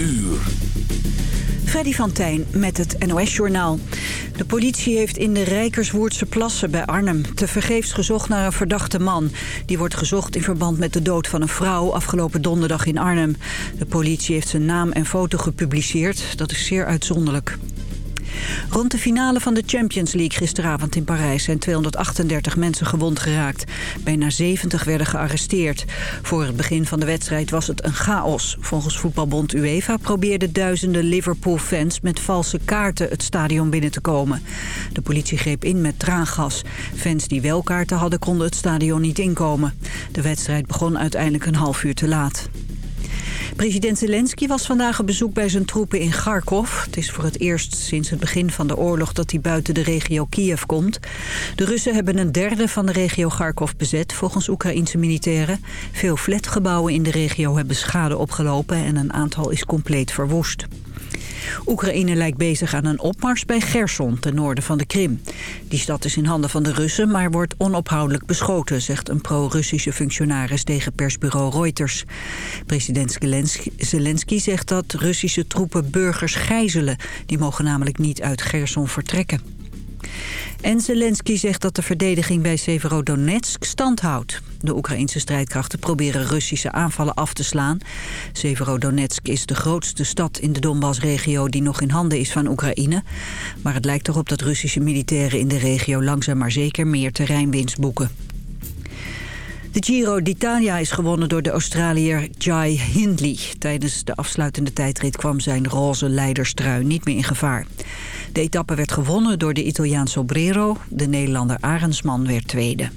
uur. Freddy van Tijn met het NOS-journaal. De politie heeft in de Rijkerswoerdse plassen bij Arnhem... tevergeefs gezocht naar een verdachte man. Die wordt gezocht in verband met de dood van een vrouw... afgelopen donderdag in Arnhem. De politie heeft zijn naam en foto gepubliceerd. Dat is zeer uitzonderlijk. Rond de finale van de Champions League gisteravond in Parijs... zijn 238 mensen gewond geraakt. Bijna 70 werden gearresteerd. Voor het begin van de wedstrijd was het een chaos. Volgens voetbalbond UEFA probeerden duizenden Liverpool-fans... met valse kaarten het stadion binnen te komen. De politie greep in met traangas. Fans die wel kaarten hadden konden het stadion niet inkomen. De wedstrijd begon uiteindelijk een half uur te laat. President Zelensky was vandaag op bezoek bij zijn troepen in Kharkov. Het is voor het eerst sinds het begin van de oorlog dat hij buiten de regio Kiev komt. De Russen hebben een derde van de regio Kharkov bezet, volgens Oekraïense militairen. Veel flatgebouwen in de regio hebben schade opgelopen en een aantal is compleet verwoest. Oekraïne lijkt bezig aan een opmars bij Gerson, ten noorden van de Krim. Die stad is in handen van de Russen, maar wordt onophoudelijk beschoten... zegt een pro-Russische functionaris tegen persbureau Reuters. President Zelensky zegt dat Russische troepen burgers gijzelen. Die mogen namelijk niet uit Gerson vertrekken. En Zelensky zegt dat de verdediging bij Severodonetsk stand houdt. De Oekraïnse strijdkrachten proberen Russische aanvallen af te slaan. Severodonetsk is de grootste stad in de Donbass-regio die nog in handen is van Oekraïne. Maar het lijkt erop dat Russische militairen in de regio langzaam maar zeker meer terreinwinst boeken. De Giro d'Italia is gewonnen door de Australiër Jai Hindley. Tijdens de afsluitende tijdrit kwam zijn roze leiderstrui niet meer in gevaar. De etappe werd gewonnen door de Italiaan Sobrero. De Nederlander Arendsman werd tweede.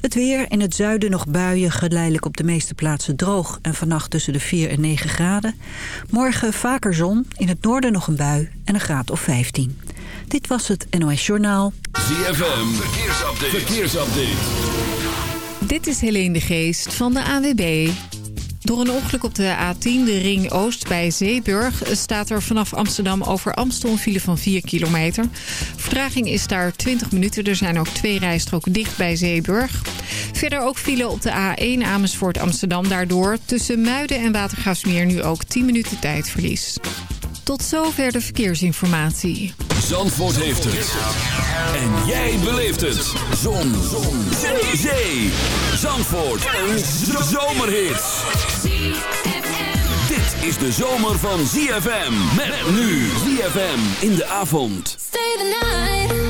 Het weer in het zuiden nog buien, geleidelijk op de meeste plaatsen droog... en vannacht tussen de 4 en 9 graden. Morgen vaker zon, in het noorden nog een bui en een graad of 15. Dit was het NOS Journaal. ZFM, verkeersupdate. verkeersupdate. Dit is Helene de Geest van de AWB. Door een ongeluk op de A10, de Ring Oost bij Zeeburg... staat er vanaf Amsterdam over Amstel een file van 4 kilometer. Vertraging is daar 20 minuten. Er zijn ook twee rijstroken dicht bij Zeeburg. Verder ook file op de A1 Amersfoort Amsterdam. Daardoor tussen Muiden en Watergraafsmeer nu ook 10 minuten tijdverlies. Tot zover de verkeersinformatie. Zandvoort heeft het. En jij beleeft het. Zon. Zon. Zee. Zee. Zandvoort. Een zomerhit. Dit is de zomer van ZFM. Met nu ZFM in de avond. Stay the night.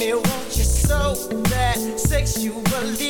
me want you so bad, sexually.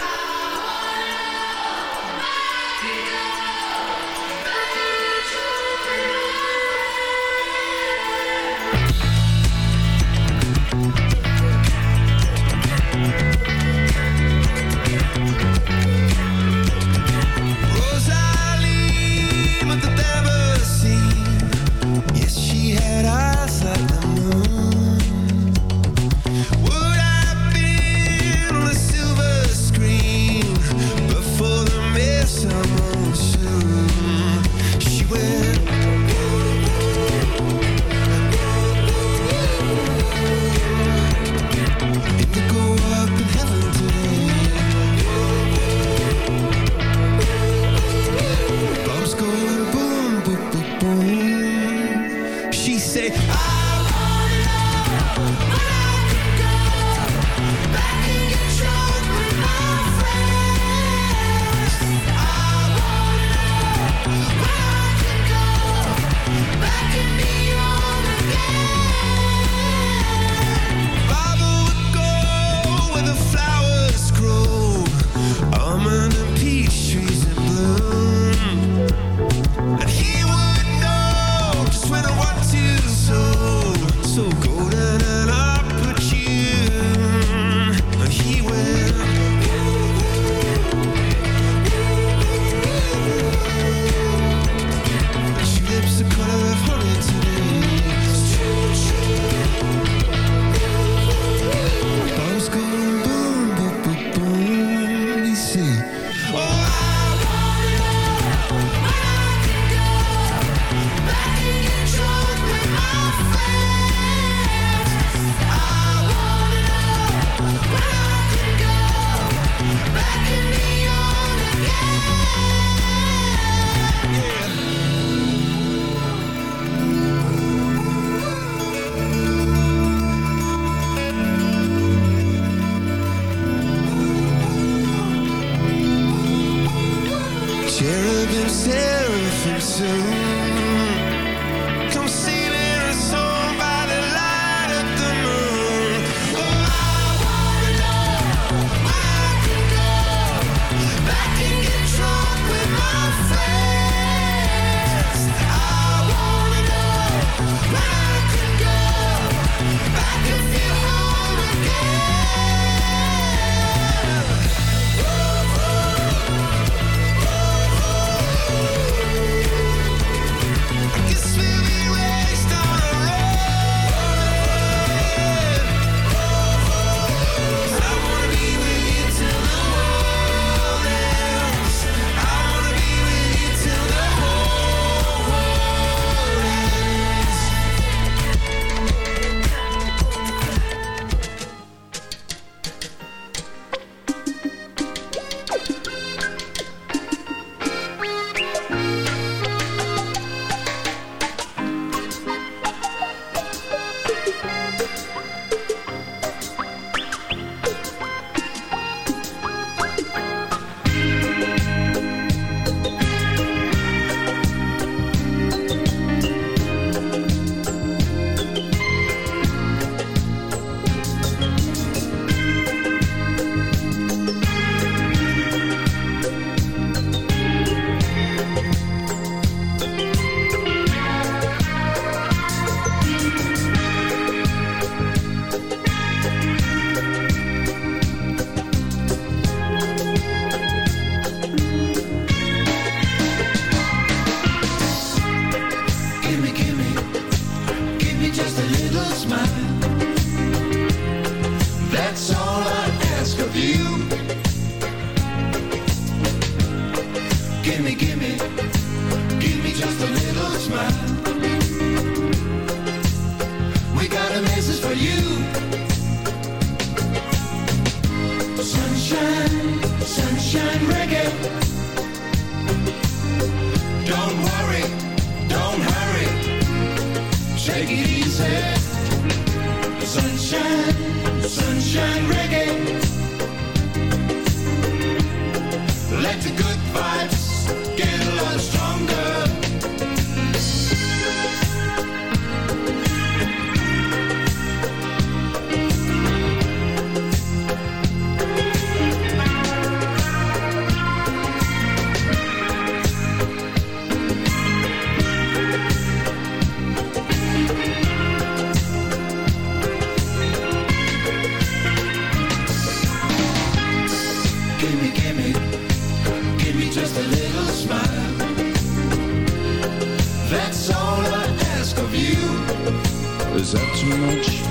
That too much?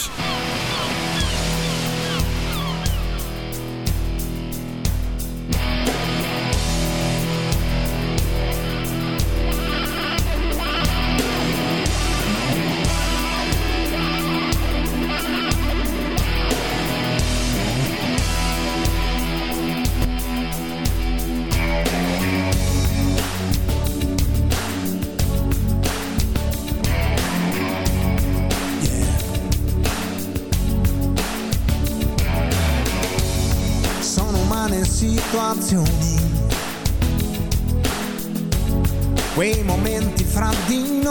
imagino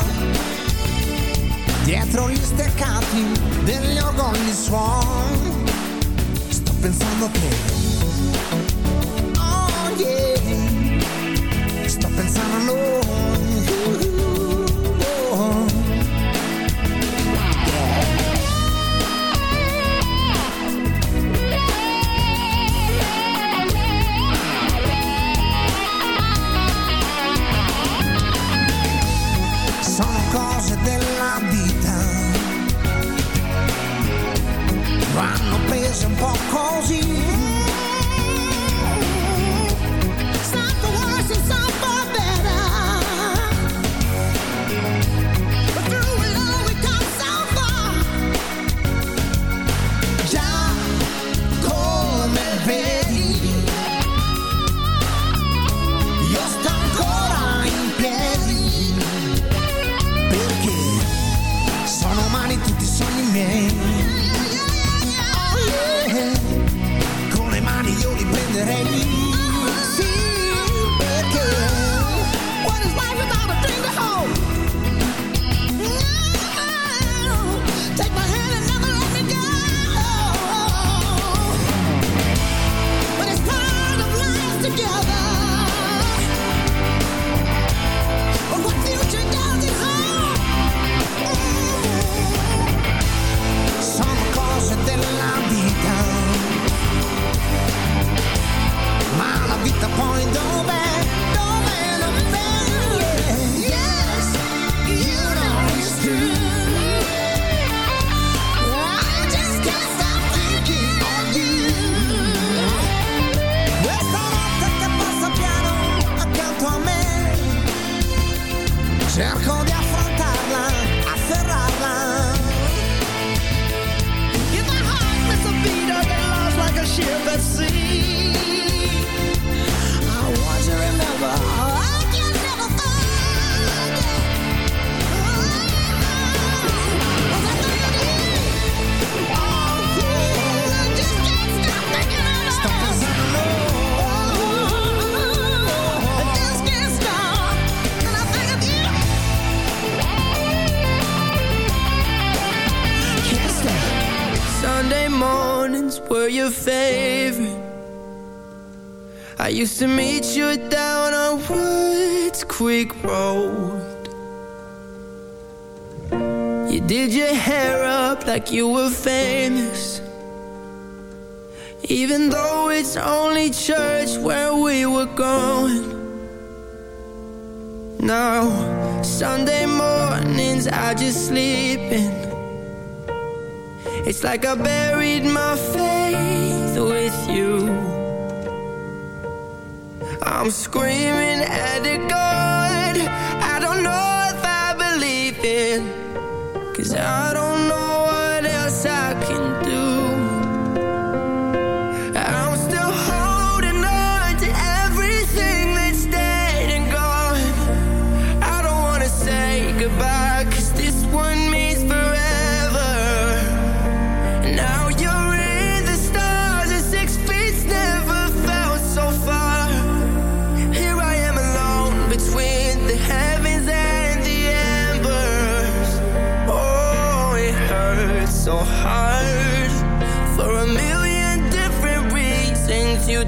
dietro gli steccati degli orgogli suon. Sto pensando a te pop calls like I buried my faith with you. I'm screaming at the God I don't know if I believe in. Cause I don't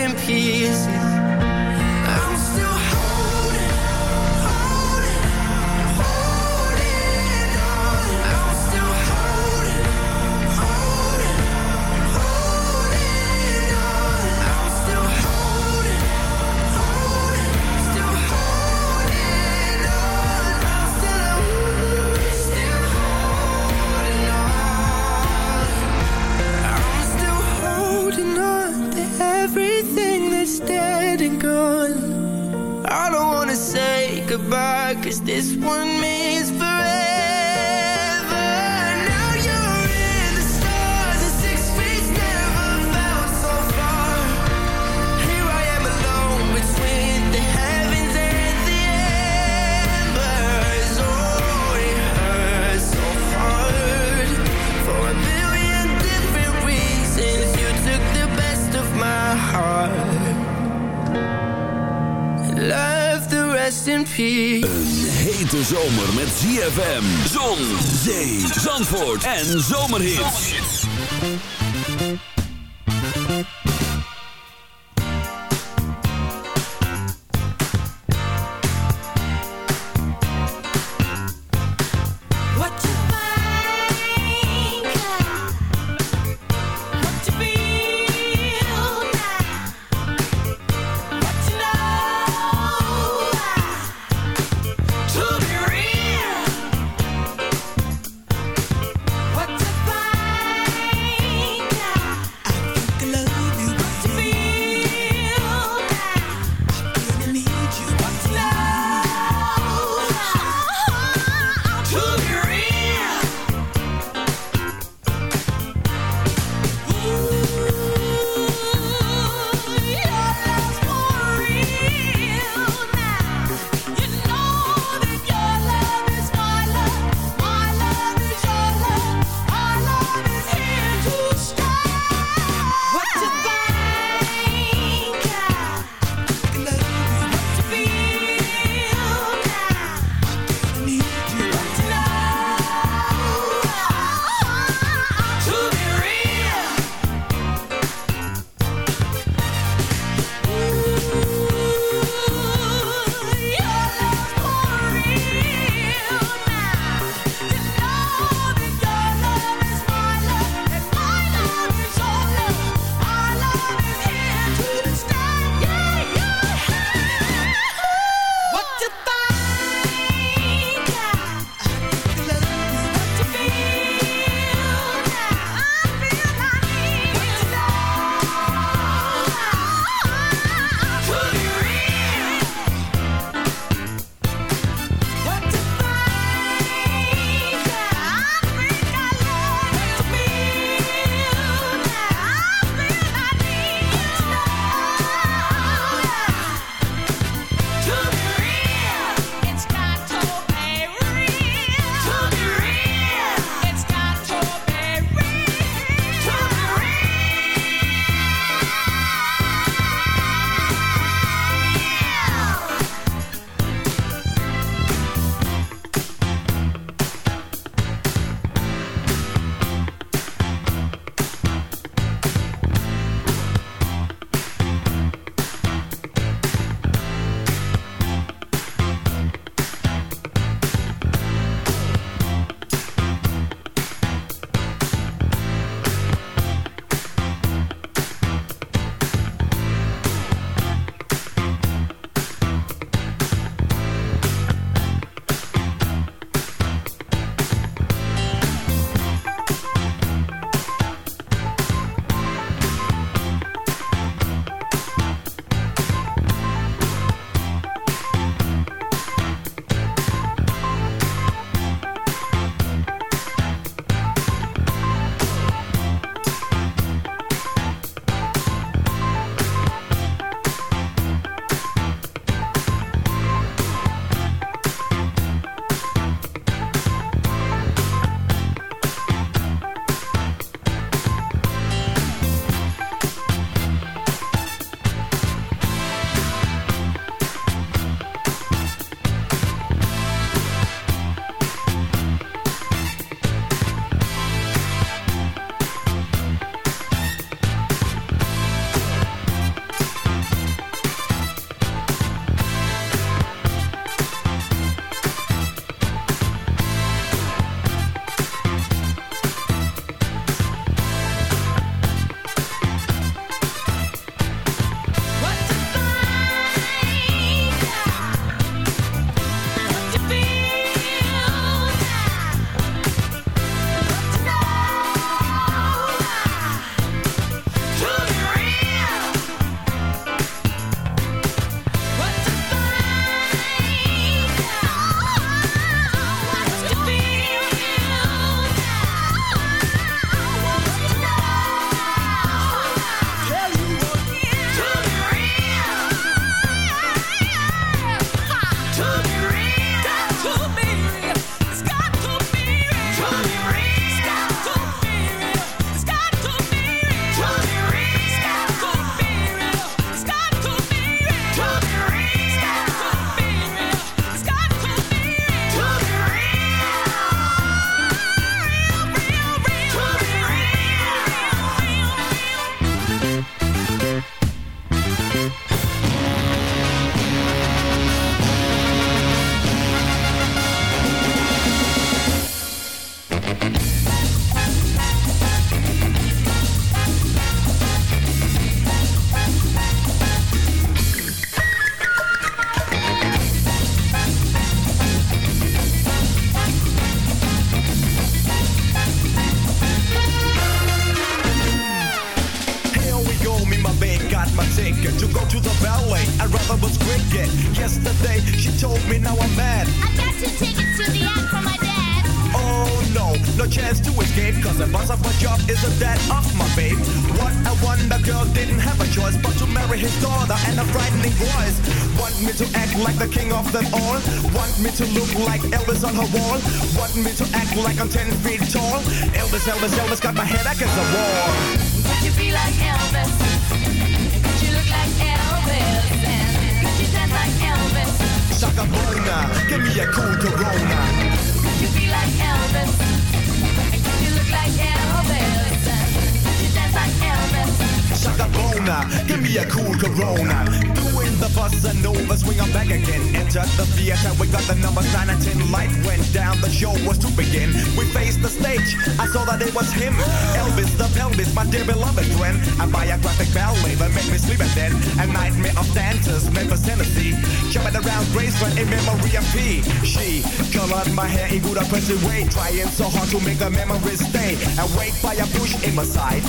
in pieces En Zomerhits. It was him. Elvis the pelvis, my dear beloved friend. A biographic ballet that made me sleep at then. A nightmare of dancers, Memphis, Tennessee. Jumping around Graceland in memory of P. She colored my hair in good oppressive way. Trying so hard to make the memories stay. Awake by a push in my side.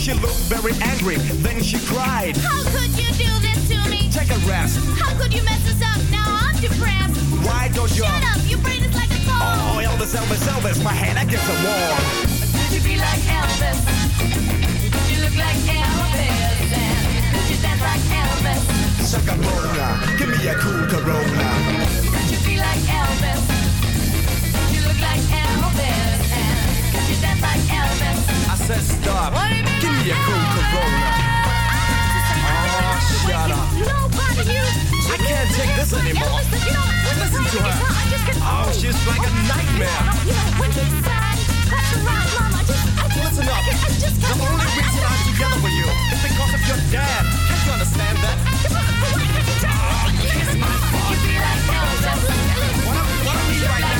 She looked very angry, then she cried. How could you do this to me? Take a rest. How could you mess this up? Now I'm depressed. Why don't you? Shut up, you Elvis, Elvis, Elvis, my hand against the wall. Could you be like Elvis? Could you look like Elvis? And could you dance like Elvis? Shaka Bona, give me a cool Corona. Could you be like Elvis? Could you look like Elvis? And could you dance like Elvis? I said stop. give me a cool Elvis? Corona. Oh, shut up. Nobody you. I can't take this anymore. Listen to her. Oh, she's like a nightmare. Listen up. The only reason I'm together with you is because of your dad. Can't you understand that? Ah, oh, he's my father. What are we right now?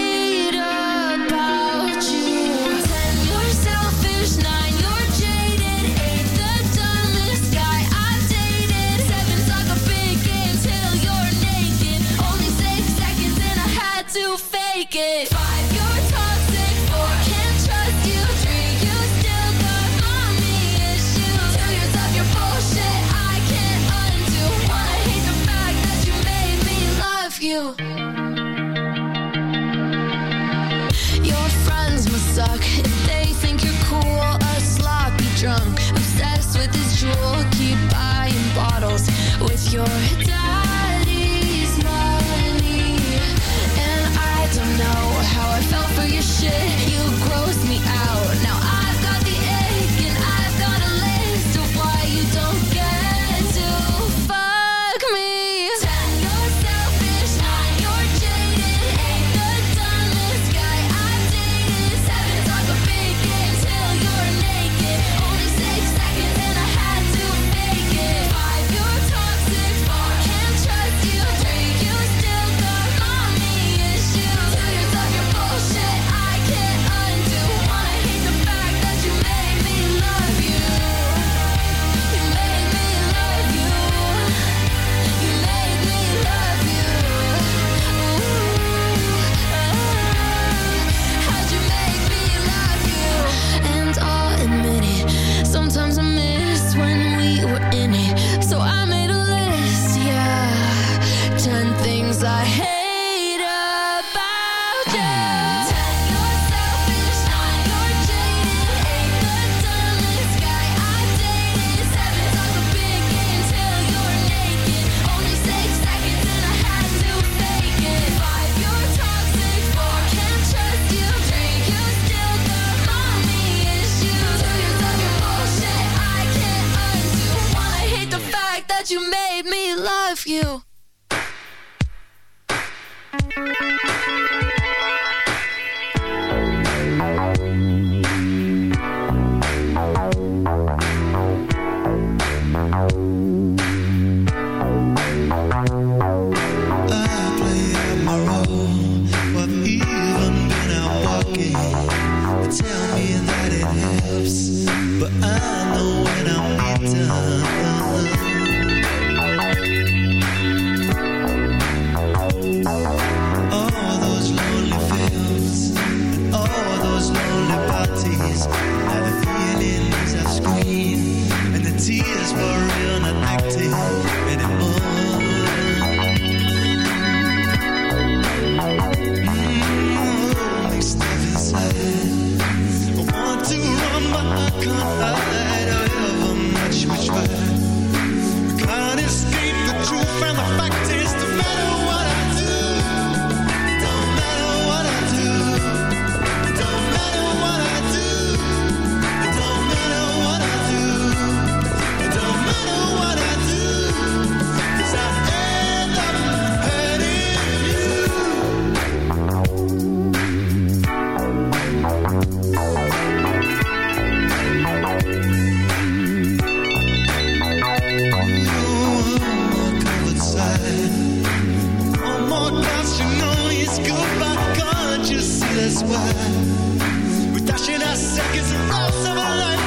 Why we're dashing our seconds rounds of a lifetime?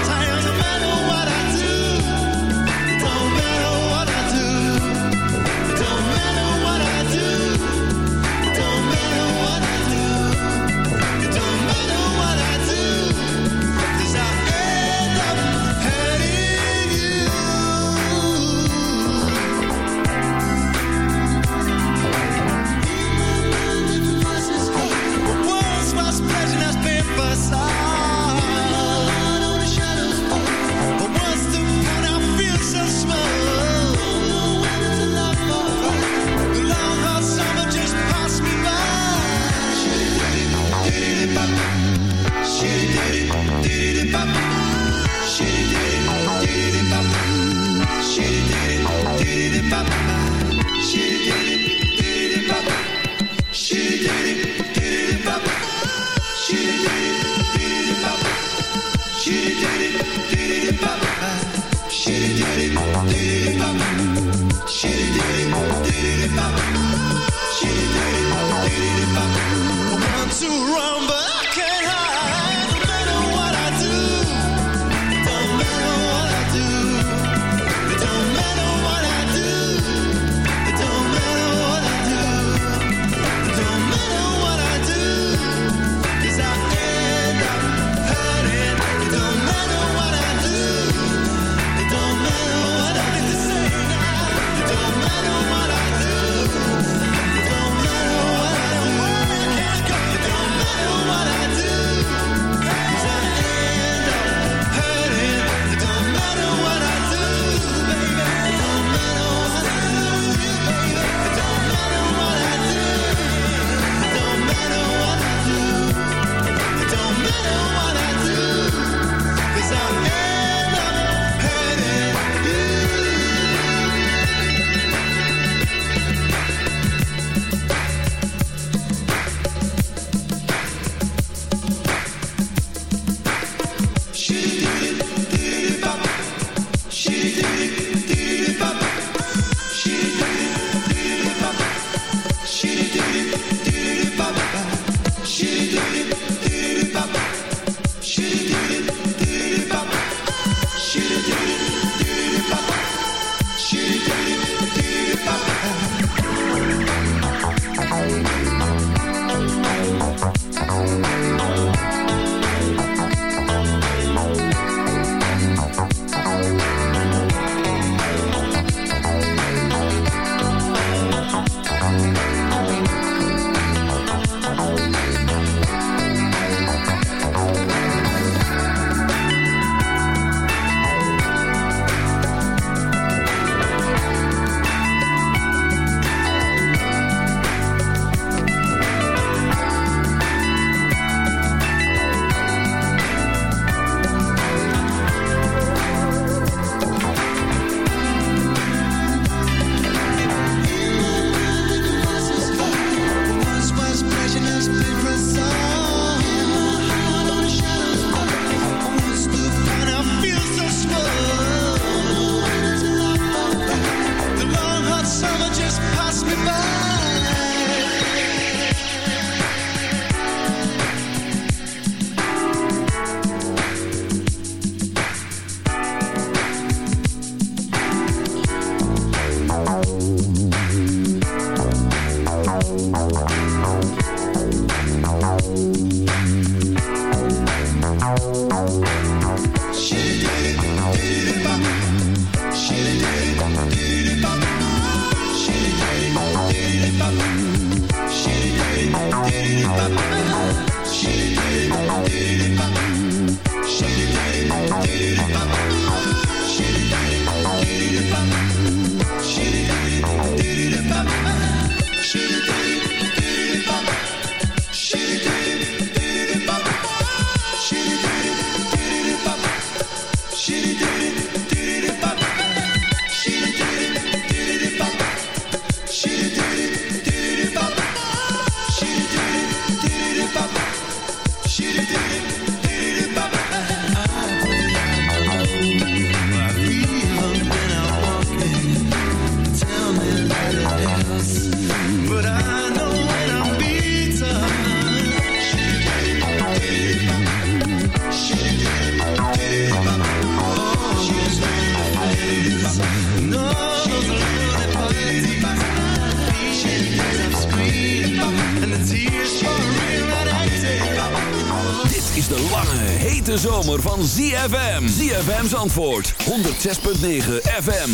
ZFM's antwoord. 106.9 FM.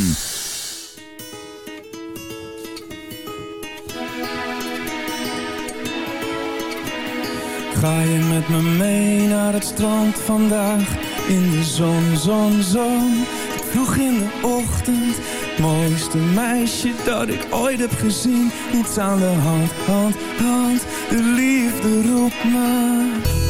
Ga je met me mee naar het strand vandaag? In de zon, zon, zon. Vroeg in de ochtend. Mooiste meisje dat ik ooit heb gezien. Niets aan de hand, hand, hand. De liefde roept me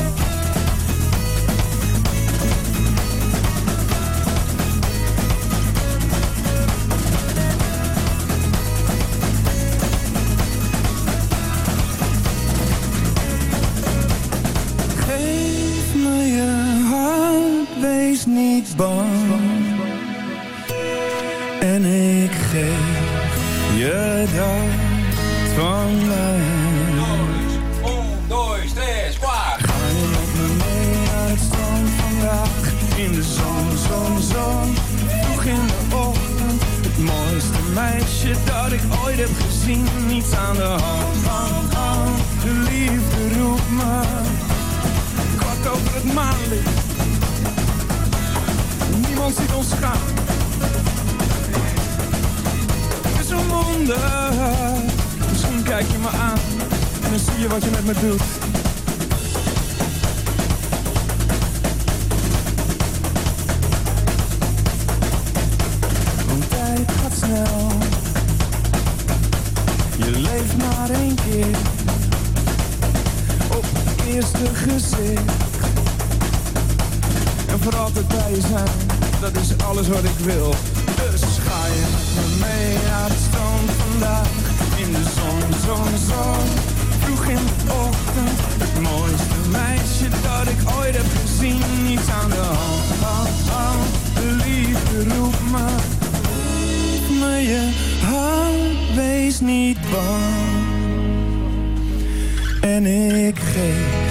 gezicht. En voor altijd bij je zijn, dat is alles wat ik wil. Dus ga je met me mee naar het strand vandaag. In de zon, zon, zon. Vroeg in de ochtend. Het mooiste meisje dat ik ooit heb gezien. Niets aan de hand, hand, hand. De liefde roept me. Geef me je hand, wees niet bang. En ik geef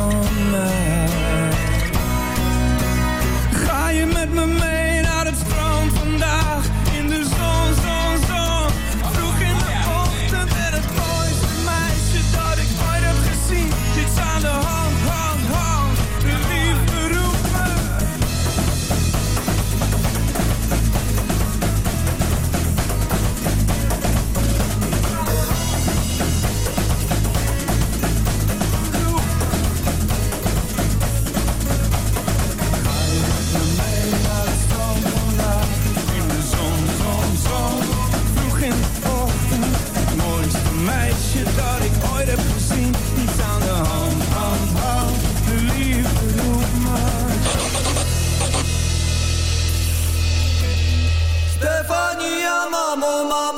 mama, mama.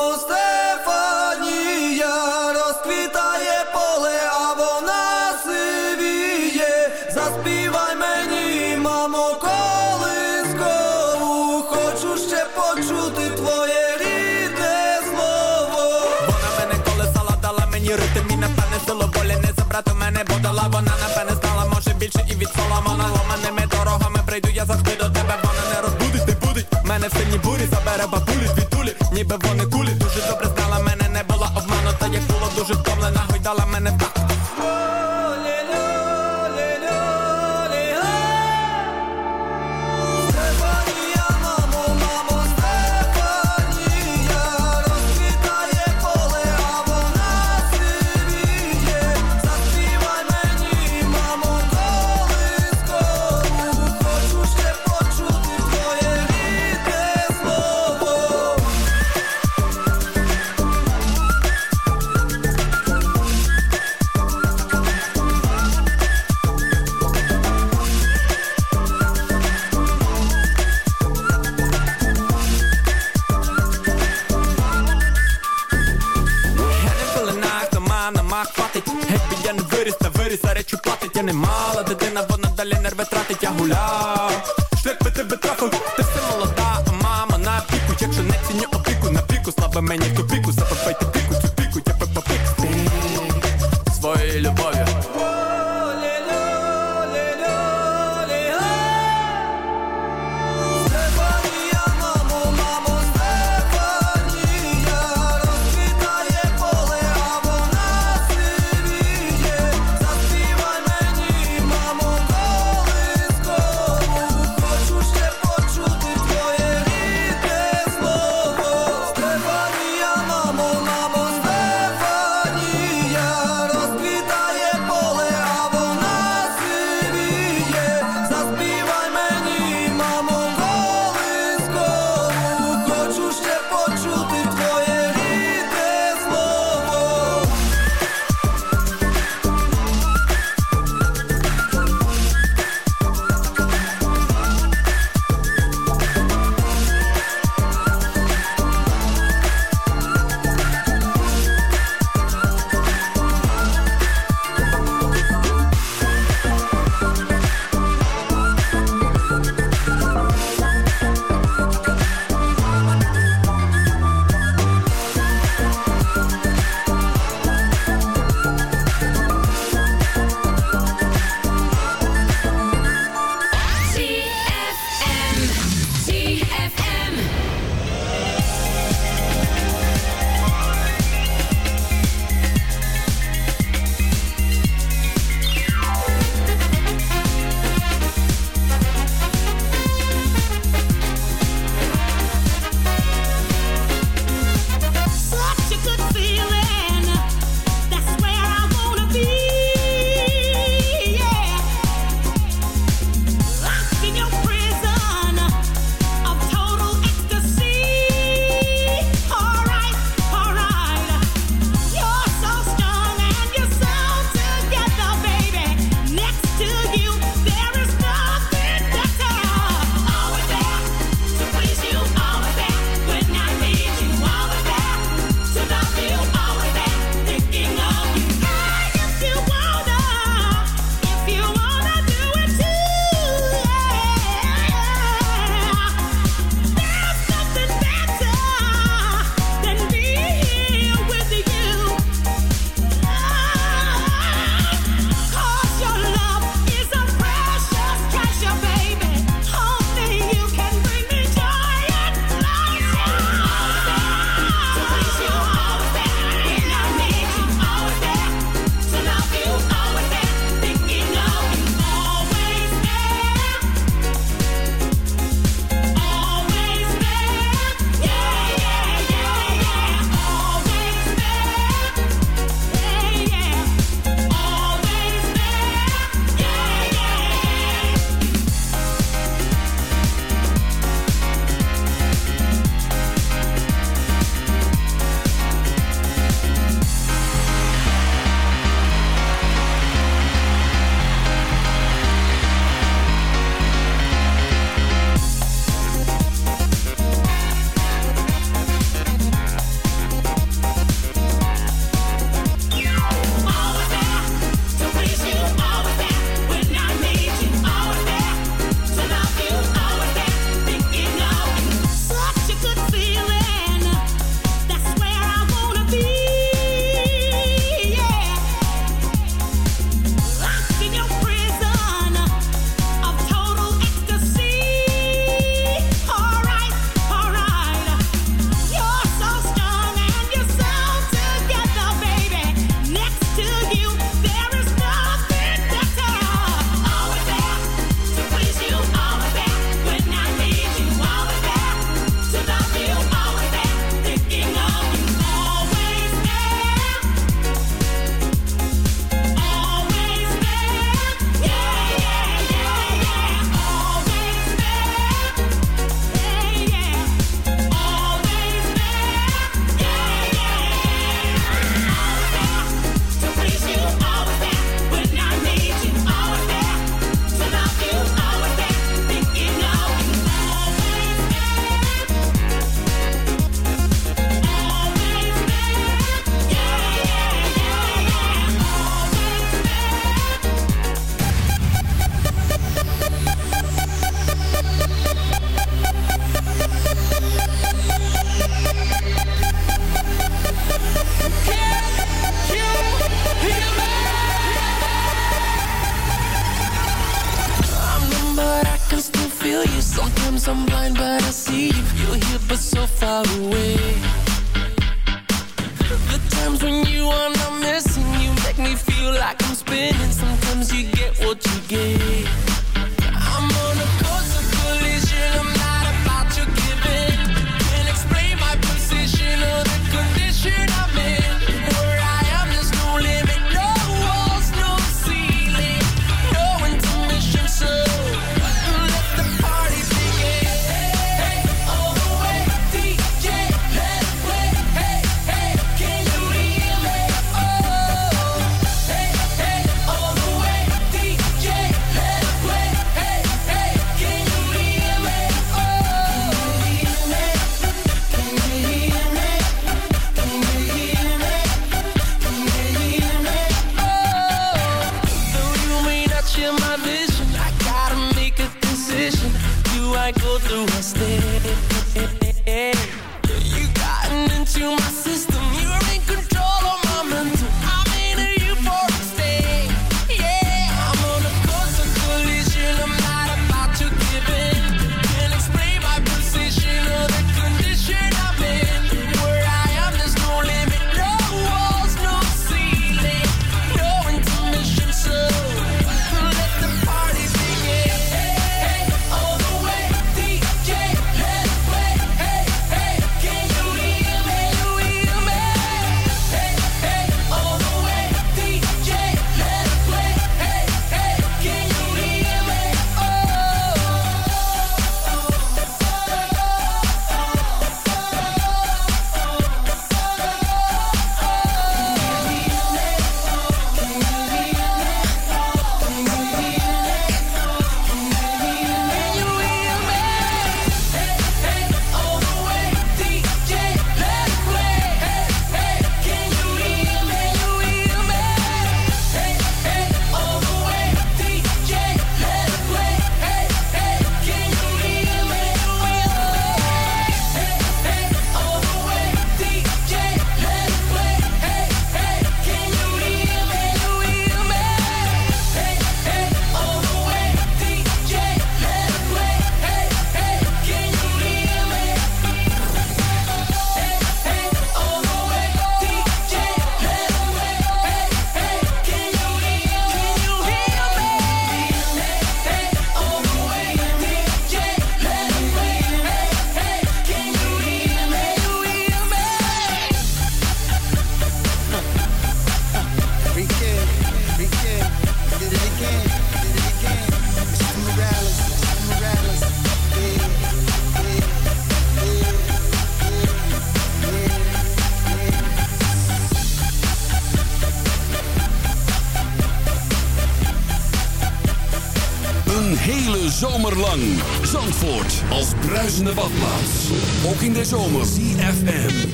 Zandvoort als bruisende badplaats. Ook in de. CFM.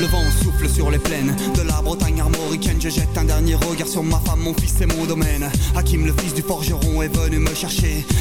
Le vent souffle sur les plaines de la Bretagne armoricaine. Je jette un dernier regard sur ma femme, mon fils et mon domaine. Hakim, le fils du forgeron, est venu me chercher.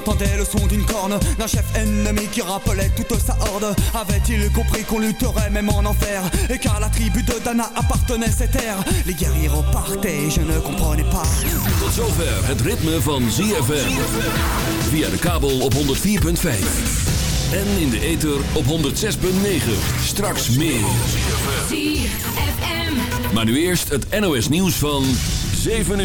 Entendait le son d'une corne d'un chef ennemi qui rappelait toute sa horde. Avait-il compris qu'on lutterait même en enfer et qu'à la tribu de Dana appartenait cette terre Les guerriers repartaient, je ne comprenais pas. Tot zover het ritme van ZFM. Via de kabel op 104.5. En in de ether op 106.9. Straks meer. ZFM. Maar nu eerst het NOS nieuws van 7 uur.